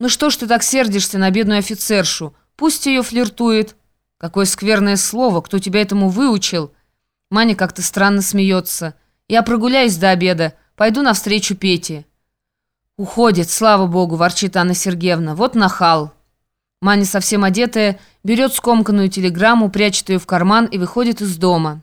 «Ну что ж ты так сердишься на бедную офицершу? Пусть ее флиртует». «Какое скверное слово! Кто тебя этому выучил?» Маня как-то странно смеется. «Я прогуляюсь до обеда. Пойду навстречу Пете». «Уходит, слава богу», – ворчит Анна Сергеевна. «Вот нахал». Маня, совсем одетая, берет скомканную телеграмму, прячет ее в карман и выходит из дома.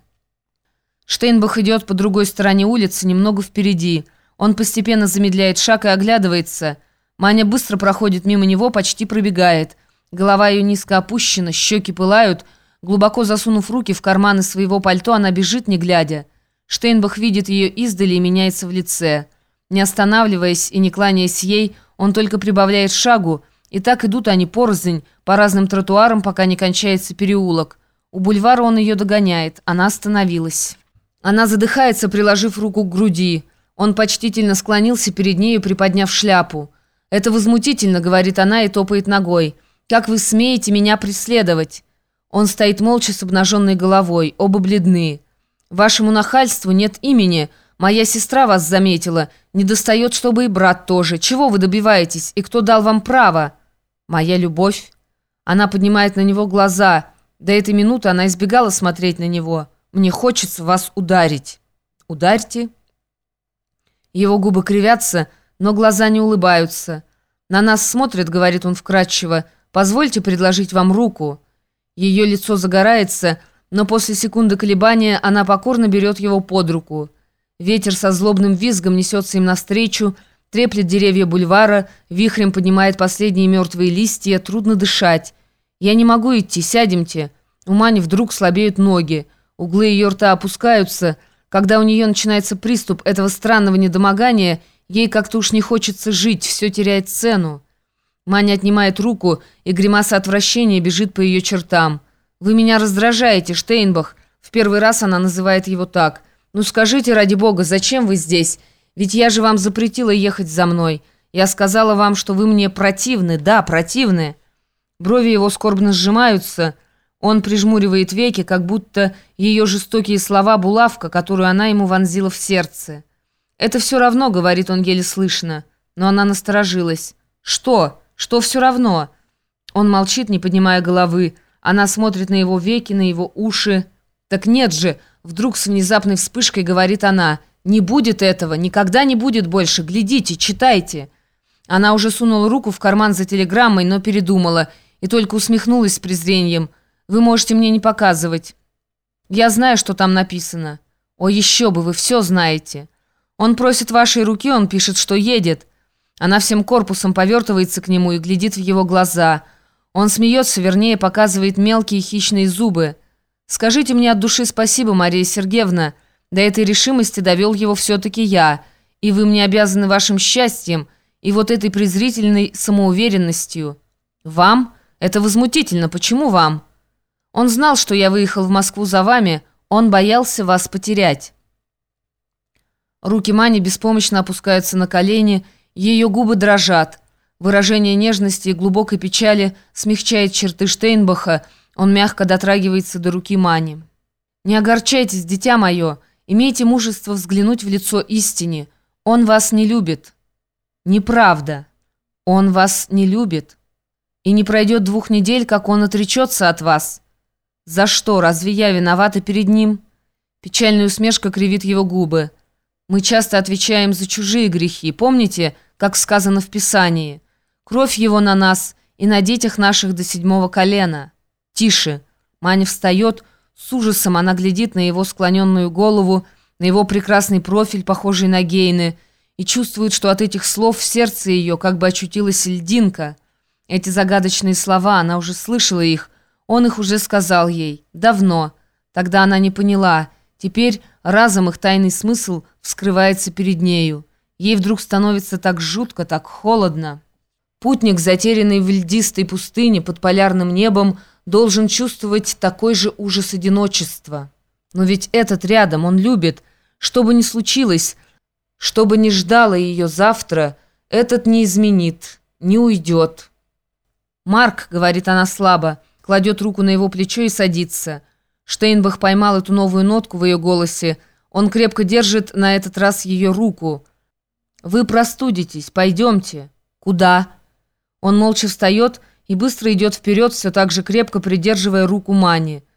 Штейнбах идет по другой стороне улицы, немного впереди. Он постепенно замедляет шаг и оглядывается – Маня быстро проходит мимо него, почти пробегает. Голова ее низко опущена, щеки пылают. Глубоко засунув руки в карманы своего пальто, она бежит, не глядя. Штейнбах видит ее издали и меняется в лице. Не останавливаясь и не кланяясь ей, он только прибавляет шагу, и так идут они порознь, по разным тротуарам, пока не кончается переулок. У бульвара он ее догоняет, она остановилась. Она задыхается, приложив руку к груди. Он почтительно склонился перед нею, приподняв шляпу. «Это возмутительно», — говорит она и топает ногой. «Как вы смеете меня преследовать?» Он стоит молча с обнаженной головой, оба бледны. «Вашему нахальству нет имени. Моя сестра вас заметила. Не достает, чтобы и брат тоже. Чего вы добиваетесь? И кто дал вам право?» «Моя любовь». Она поднимает на него глаза. До этой минуты она избегала смотреть на него. «Мне хочется вас ударить». «Ударьте». Его губы кривятся, но глаза не улыбаются. «На нас смотрят», — говорит он вкратчиво. «Позвольте предложить вам руку». Ее лицо загорается, но после секунды колебания она покорно берет его под руку. Ветер со злобным визгом несется им навстречу, треплет деревья бульвара, вихрем поднимает последние мертвые листья, трудно дышать. «Я не могу идти, сядемте». У Мани вдруг слабеют ноги, углы ее рта опускаются. Когда у нее начинается приступ этого странного недомогания – Ей как-то уж не хочется жить, все теряет цену. Маня отнимает руку, и гримаса отвращения бежит по ее чертам. «Вы меня раздражаете, Штейнбах». В первый раз она называет его так. «Ну скажите, ради бога, зачем вы здесь? Ведь я же вам запретила ехать за мной. Я сказала вам, что вы мне противны. Да, противны». Брови его скорбно сжимаются. Он прижмуривает веки, как будто ее жестокие слова – булавка, которую она ему вонзила в сердце. «Это все равно», — говорит он еле слышно. Но она насторожилась. «Что? Что все равно?» Он молчит, не поднимая головы. Она смотрит на его веки, на его уши. «Так нет же!» Вдруг с внезапной вспышкой говорит она. «Не будет этого! Никогда не будет больше! Глядите, читайте!» Она уже сунула руку в карман за телеграммой, но передумала и только усмехнулась с презрением. «Вы можете мне не показывать. Я знаю, что там написано. О, еще бы, вы все знаете!» Он просит вашей руки, он пишет, что едет. Она всем корпусом повертывается к нему и глядит в его глаза. Он смеется, вернее, показывает мелкие хищные зубы. «Скажите мне от души спасибо, Мария Сергеевна. До этой решимости довел его все-таки я. И вы мне обязаны вашим счастьем и вот этой презрительной самоуверенностью. Вам? Это возмутительно. Почему вам? Он знал, что я выехал в Москву за вами. Он боялся вас потерять». Руки Мани беспомощно опускаются на колени, ее губы дрожат. Выражение нежности и глубокой печали смягчает черты Штейнбаха, он мягко дотрагивается до руки Мани. «Не огорчайтесь, дитя мое, имейте мужество взглянуть в лицо истине. Он вас не любит». «Неправда. Он вас не любит. И не пройдет двух недель, как он отречется от вас». «За что? Разве я виновата перед ним?» Печальная усмешка кривит его губы. Мы часто отвечаем за чужие грехи. Помните, как сказано в Писании? Кровь его на нас и на детях наших до седьмого колена. Тише. Маня встает. С ужасом она глядит на его склоненную голову, на его прекрасный профиль, похожий на Гейны, и чувствует, что от этих слов в сердце ее как бы очутилась льдинка. Эти загадочные слова, она уже слышала их, он их уже сказал ей. Давно. Тогда она не поняла. Теперь разом их тайный смысл вскрывается перед нею. Ей вдруг становится так жутко, так холодно. Путник, затерянный в льдистой пустыне под полярным небом, должен чувствовать такой же ужас одиночества. Но ведь этот рядом, он любит. Что бы ни случилось, что бы ни ждало ее завтра, этот не изменит, не уйдет. «Марк», — говорит она слабо, кладет руку на его плечо и садится — Штейнбах поймал эту новую нотку в ее голосе. Он крепко держит на этот раз ее руку. «Вы простудитесь. Пойдемте». «Куда?» Он молча встает и быстро идет вперед, все так же крепко придерживая руку Мани.